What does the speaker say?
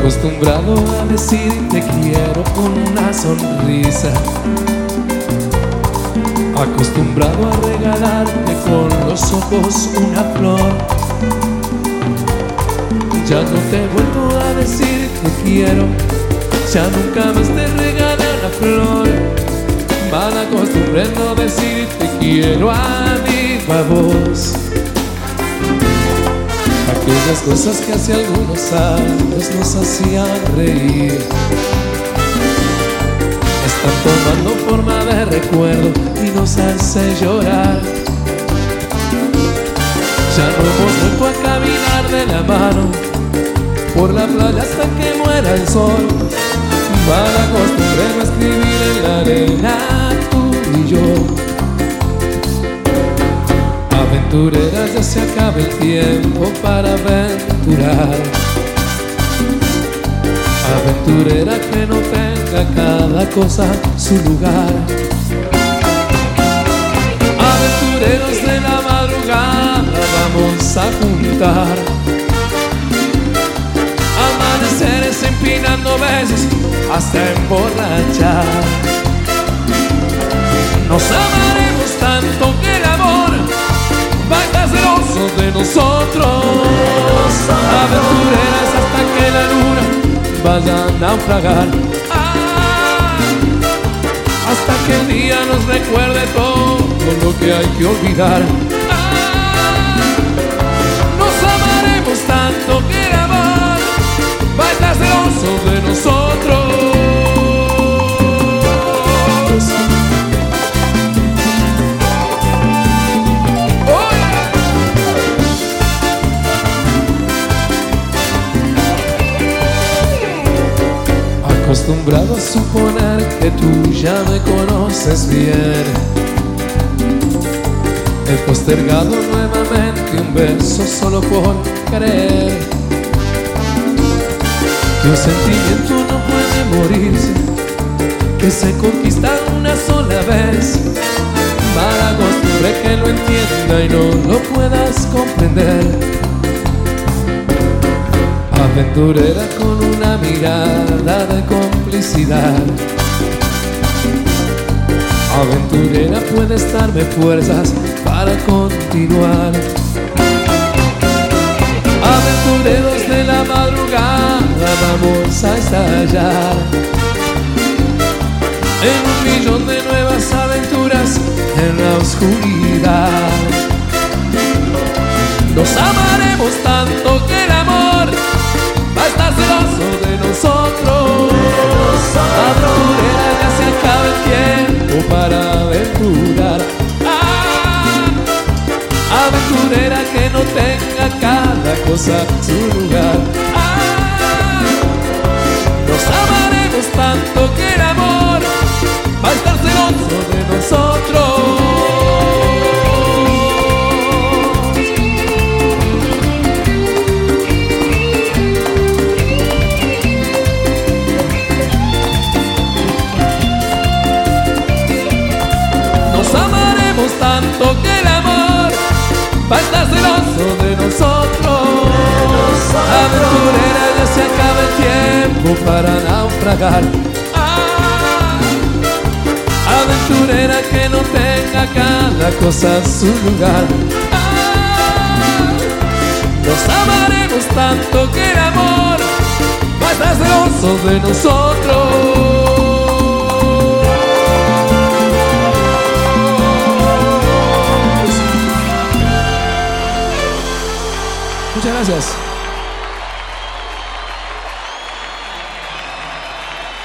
Acostumbrado a decir te quiero con una sonrisa. Acostumbrado a regalarte con los ojos una flor. Ya no te vuelvo a decir te quiero, ya nunca más te regalé una flor. Mal acostumbré a decir te quiero a viva voz. Aquellas cosas que hace algunos años nos hacían reír Están tomando forma de recuerdo y nos hace llorar Ya no hemos vuelto a caminar de la mano Por la playa hasta que muera el sol. Para acostumbrarme a escribir en la arena tú y yo. Aventureras ya se acaba el tiempo para aventurar. Aventurera que no tenga cada cosa su lugar. Aventureros de la madrugada vamos a juntar Empinando besos hasta emborrachar. Nos amaremos tanto que el amor va celoso de nosotros. Aventureras hasta que la luna vaya a naufragar. Ah, Hasta que el día nos recuerde todo lo que hay que olvidar Acostumbrado a suponer que tú ya me conoces bien. He postergado nuevamente un beso solo por creer Que un sentimiento no puede morirse Que se conquista una sola vez. Para costumbre que lo entienda y no lo puedas comprender Aventurera con una mirada de complicidad. Aventurera puedes darme fuerzas para continuar. Aventureros de la madrugada vamos a estallar. En un millón de nuevas aventuras en la oscuridad. Nos amaremos tanto que Aventurera que no tenga cada cosa su lugar aventurera que no tenga cada cosa su lugar. Ah, nos amaremos tanto que el amor va a estar celoso de nosotros. Muchas gracias.